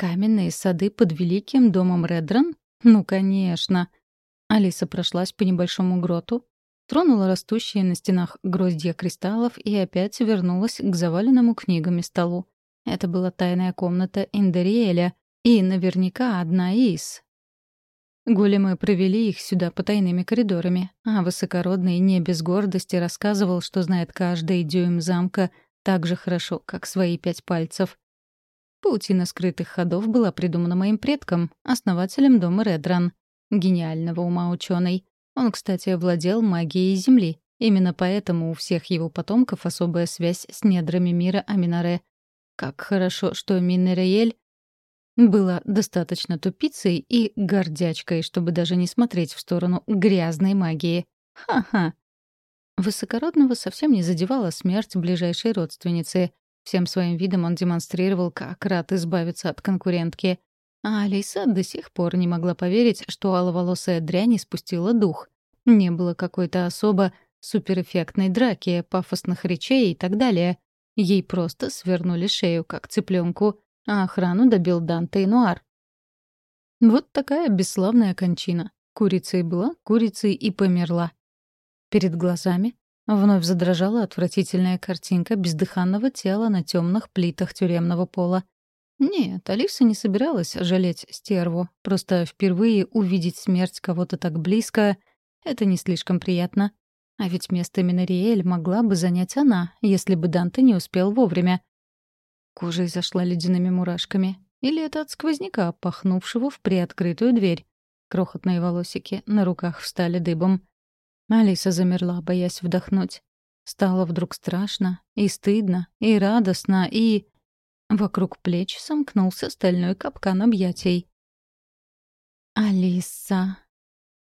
Каменные сады под великим домом Редран? Ну, конечно. Алиса прошлась по небольшому гроту, тронула растущие на стенах гроздья кристаллов и опять вернулась к заваленному книгами столу. Это была тайная комната Индериэля, и наверняка одна из. Големы провели их сюда по тайными коридорами, а высокородный не без гордости рассказывал, что знает каждый дюйм замка так же хорошо, как свои пять пальцев. Паутина скрытых ходов была придумана моим предком, основателем дома Редран. Гениального ума ученый. Он, кстати, владел магией Земли. Именно поэтому у всех его потомков особая связь с недрами мира Аминаре. Как хорошо, что Минереель была достаточно тупицей и гордячкой, чтобы даже не смотреть в сторону грязной магии. Ха-ха. Высокородного совсем не задевала смерть ближайшей родственницы. Всем своим видом он демонстрировал, как рад избавиться от конкурентки. А Алиса до сих пор не могла поверить, что аловолосая дрянь испустила дух. Не было какой-то особо суперэффектной драки, пафосных речей и так далее. Ей просто свернули шею, как цыпленку, а охрану добил Данте и Нуар. Вот такая бесславная кончина. Курицей была, курицей и померла. Перед глазами Вновь задрожала отвратительная картинка бездыханного тела на темных плитах тюремного пола. Нет, Алиса не собиралась жалеть стерву. Просто впервые увидеть смерть кого-то так близко — это не слишком приятно. А ведь место Минариэль могла бы занять она, если бы Данте не успел вовремя. Кожа изошла ледяными мурашками. Или это от сквозняка, пахнувшего в приоткрытую дверь. Крохотные волосики на руках встали дыбом. Алиса замерла, боясь вдохнуть. Стало вдруг страшно, и стыдно, и радостно, и... Вокруг плеч сомкнулся стальной капкан объятий. «Алиса...»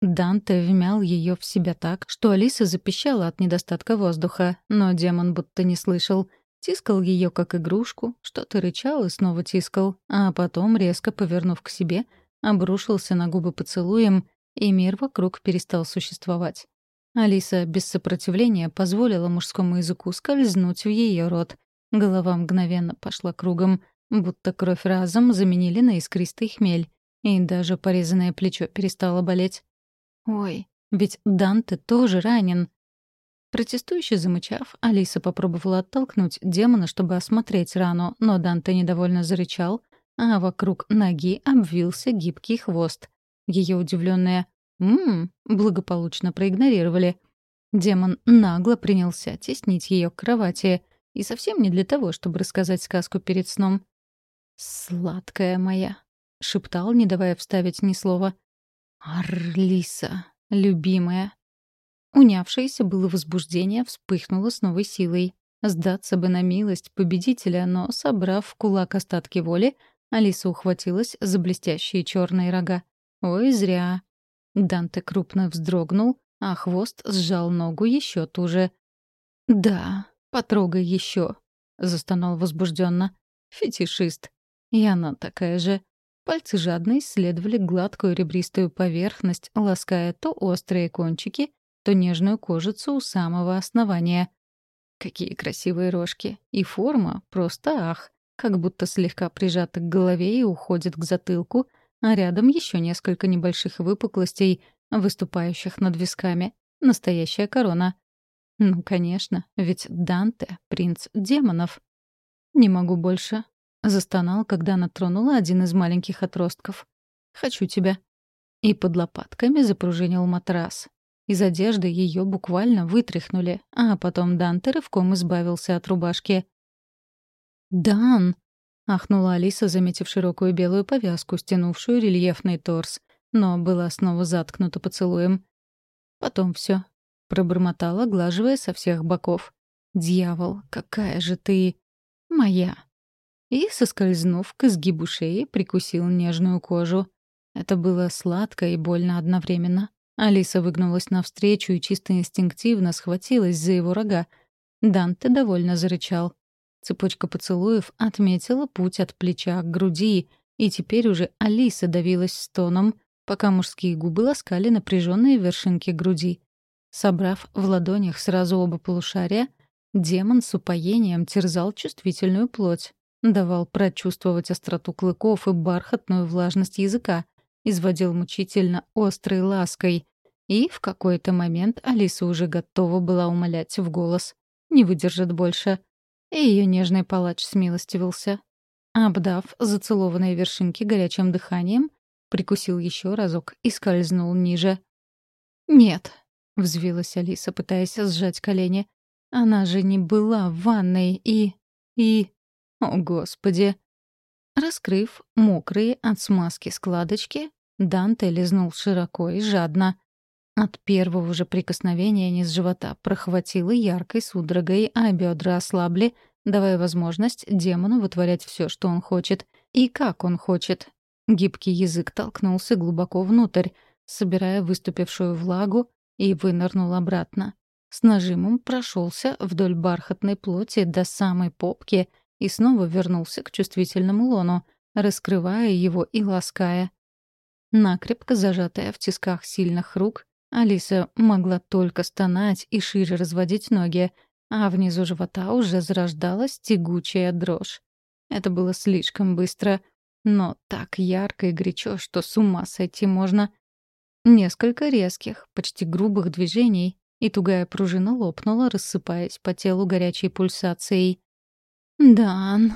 Данте вмял ее в себя так, что Алиса запищала от недостатка воздуха, но демон будто не слышал. Тискал ее как игрушку, что-то рычал и снова тискал, а потом, резко повернув к себе, обрушился на губы поцелуем, и мир вокруг перестал существовать. Алиса без сопротивления позволила мужскому языку скользнуть в ее рот. Голова мгновенно пошла кругом, будто кровь разом заменили на искристый хмель. И даже порезанное плечо перестало болеть. «Ой, ведь Данте тоже ранен!» Протестующе замычав, Алиса попробовала оттолкнуть демона, чтобы осмотреть рану, но Данте недовольно зарычал, а вокруг ноги обвился гибкий хвост. Ее удивленная «Ммм», благополучно проигнорировали. Демон нагло принялся теснить ее к кровати, и совсем не для того, чтобы рассказать сказку перед сном. «Сладкая моя», — шептал, не давая вставить ни слова. «Арлиса, любимая». Унявшееся было возбуждение вспыхнуло с новой силой. Сдаться бы на милость победителя, но, собрав в кулак остатки воли, Алиса ухватилась за блестящие черные рога. Ой, зря. Данте крупно вздрогнул, а хвост сжал ногу еще туже. «Да, потрогай еще», — застонал возбужденно. «Фетишист. И она такая же». Пальцы жадно исследовали гладкую ребристую поверхность, лаская то острые кончики, то нежную кожицу у самого основания. Какие красивые рожки. И форма просто ах. Как будто слегка прижата к голове и уходит к затылку — а рядом еще несколько небольших выпуклостей, выступающих над висками. Настоящая корона. Ну, конечно, ведь Данте — принц демонов. «Не могу больше», — застонал, когда она тронула один из маленьких отростков. «Хочу тебя». И под лопатками запружинил матрас. Из одежды ее буквально вытряхнули, а потом Данте рывком избавился от рубашки. «Дан!» — ахнула Алиса, заметив широкую белую повязку, стянувшую рельефный торс, но была снова заткнута поцелуем. «Потом все, пробормотала, глаживая со всех боков. «Дьявол, какая же ты... моя!» И, соскользнув к изгибу шеи, прикусил нежную кожу. Это было сладко и больно одновременно. Алиса выгнулась навстречу и чисто инстинктивно схватилась за его рога. Данте довольно зарычал. Цепочка поцелуев отметила путь от плеча к груди, и теперь уже Алиса давилась стоном, пока мужские губы ласкали напряженные вершинки груди. Собрав в ладонях сразу оба полушария, демон с упоением терзал чувствительную плоть. давал прочувствовать остроту клыков и бархатную влажность языка, изводил мучительно острой лаской. И в какой-то момент Алиса уже готова была умолять в голос. Не выдержит больше. И ее нежный палач смилостивился. Обдав зацелованные вершинки горячим дыханием, прикусил еще разок и скользнул ниже. «Нет», — взвилась Алиса, пытаясь сжать колени. «Она же не была в ванной и... и... О, Господи!» Раскрыв мокрые от смазки складочки, Данте лизнул широко и жадно. От первого же прикосновения низ живота прохватило яркой судорогой, а бедра ослабли, давая возможность демону вытворять все, что он хочет, и как он хочет. Гибкий язык толкнулся глубоко внутрь, собирая выступившую влагу, и вынырнул обратно. С нажимом прошелся вдоль бархатной плоти до самой попки и снова вернулся к чувствительному лону, раскрывая его и лаская. Накрепко зажатая в тисках сильных рук, Алиса могла только стонать и шире разводить ноги, а внизу живота уже зарождалась тягучая дрожь. Это было слишком быстро, но так ярко и горячо, что с ума сойти можно. Несколько резких, почти грубых движений, и тугая пружина лопнула, рассыпаясь по телу горячей пульсацией. «Дан!»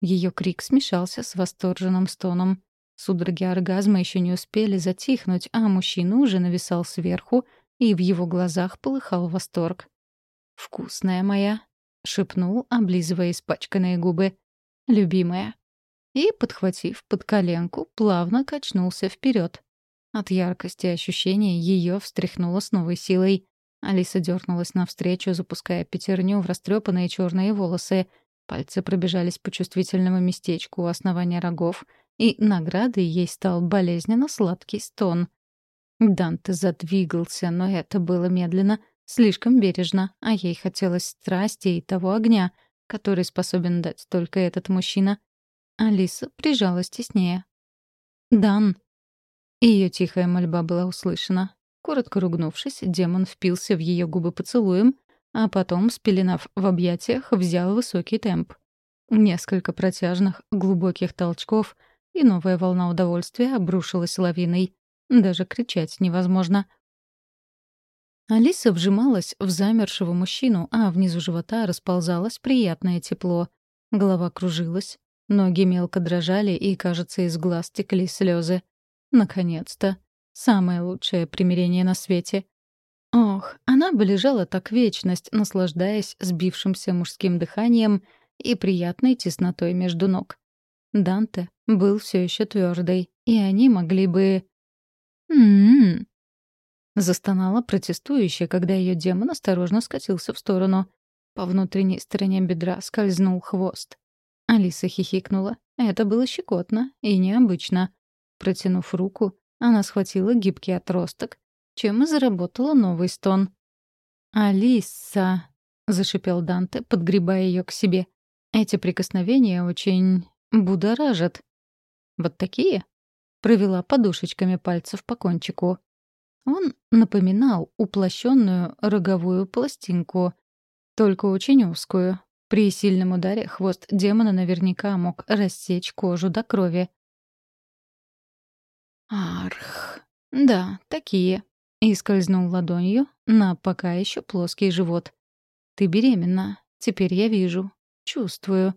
Ее крик смешался с восторженным стоном. Судороги оргазма еще не успели затихнуть, а мужчина уже нависал сверху, и в его глазах полыхал восторг. «Вкусная моя», — шепнул, облизывая испачканные губы. «Любимая». И, подхватив под коленку, плавно качнулся вперед. От яркости ощущения ее встряхнуло с новой силой. Алиса дернулась навстречу, запуская пятерню в растрепанные черные волосы. Пальцы пробежались по чувствительному местечку у основания рогов — и наградой ей стал болезненно сладкий стон. Данте задвигался, но это было медленно, слишком бережно, а ей хотелось страсти и того огня, который способен дать только этот мужчина. Алиса прижалась теснее. «Дан!» Ее тихая мольба была услышана. Коротко ругнувшись, демон впился в ее губы поцелуем, а потом, спеленав в объятиях, взял высокий темп. Несколько протяжных, глубоких толчков — и новая волна удовольствия обрушилась лавиной. Даже кричать невозможно. Алиса вжималась в замершего мужчину, а внизу живота расползалось приятное тепло. Голова кружилась, ноги мелко дрожали, и, кажется, из глаз текли слезы. Наконец-то. Самое лучшее примирение на свете. Ох, она бы лежала так вечность, наслаждаясь сбившимся мужским дыханием и приятной теснотой между ног. Данте был все еще твердый, и они могли бы... «М-м-м», застонала протестующая, когда ее демон осторожно скатился в сторону. По внутренней стороне бедра скользнул хвост. Алиса хихикнула. Это было щекотно и необычно. Протянув руку, она схватила гибкий отросток, чем и заработала новый стон. «Алиса!» — зашипел Данте, подгребая ее к себе. Эти прикосновения очень будоражат. Вот такие? Провела подушечками пальцев по кончику. Он напоминал уплощенную роговую пластинку, только очень узкую. При сильном ударе хвост демона наверняка мог рассечь кожу до крови. Арх. Да, такие. И скользнул ладонью на пока еще плоский живот. Ты беременна. Теперь я вижу. Чувствую.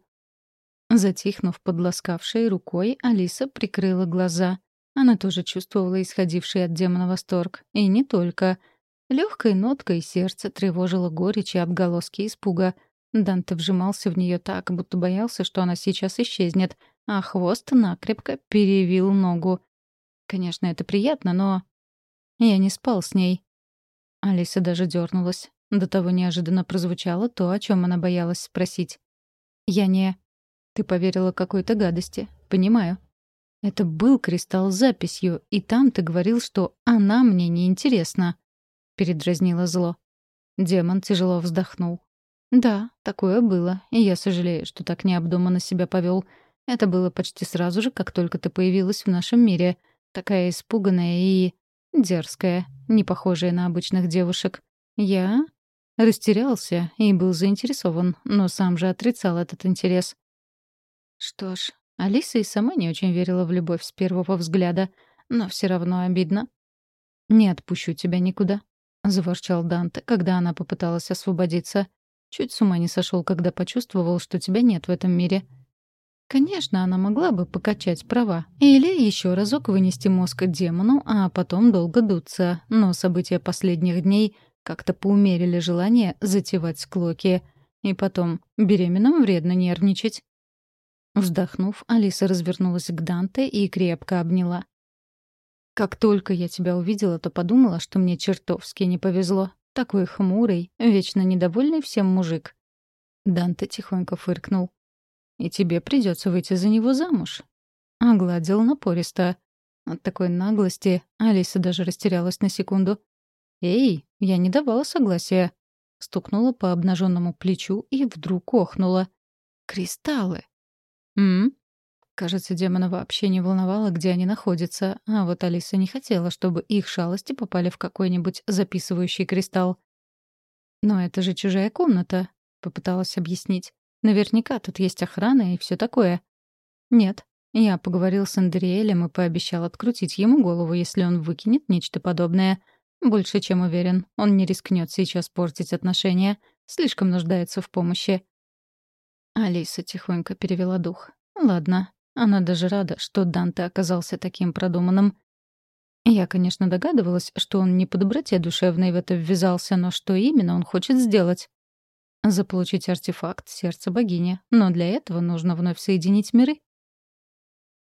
Затихнув под ласкавшей рукой, Алиса прикрыла глаза. Она тоже чувствовала исходивший от демона восторг. И не только. Легкой ноткой сердце тревожило горечь и отголоски испуга. Данте вжимался в нее так, будто боялся, что она сейчас исчезнет, а хвост накрепко перевил ногу. Конечно, это приятно, но... Я не спал с ней. Алиса даже дернулась. До того неожиданно прозвучало то, о чем она боялась спросить. «Я не...» Ты поверила какой-то гадости. Понимаю. Это был кристалл с записью, и там ты говорил, что она мне не интересна. Передразнила зло. Демон тяжело вздохнул. Да, такое было, и я сожалею, что так необдуманно себя повел. Это было почти сразу же, как только ты появилась в нашем мире. Такая испуганная и... дерзкая, не похожая на обычных девушек. Я растерялся и был заинтересован, но сам же отрицал этот интерес. Что ж, Алиса и сама не очень верила в любовь с первого взгляда, но все равно обидно. «Не отпущу тебя никуда», — заворчал Данте, когда она попыталась освободиться. «Чуть с ума не сошел, когда почувствовал, что тебя нет в этом мире». Конечно, она могла бы покачать права или еще разок вынести мозг демону, а потом долго дуться, но события последних дней как-то поумерили желание затевать склоки. И потом, беременным вредно нервничать. Вздохнув, Алиса развернулась к Данте и крепко обняла. «Как только я тебя увидела, то подумала, что мне чертовски не повезло. Такой хмурый, вечно недовольный всем мужик». Данте тихонько фыркнул. «И тебе придется выйти за него замуж». Огладил напористо. От такой наглости Алиса даже растерялась на секунду. «Эй, я не давала согласия». Стукнула по обнаженному плечу и вдруг охнула. «Кристаллы!» «М?», Кажется, демона вообще не волновало, где они находятся, а вот Алиса не хотела, чтобы их шалости попали в какой-нибудь записывающий кристалл. «Но это же чужая комната», — попыталась объяснить. «Наверняка тут есть охрана и все такое». «Нет». Я поговорил с Андриэлем и пообещал открутить ему голову, если он выкинет нечто подобное. Больше чем уверен, он не рискнет сейчас портить отношения. Слишком нуждается в помощи. Алиса тихонько перевела дух. Ладно, она даже рада, что Данте оказался таким продуманным. Я, конечно, догадывалась, что он не по доброте душевной в это ввязался, но что именно он хочет сделать? Заполучить артефакт сердца богини. Но для этого нужно вновь соединить миры.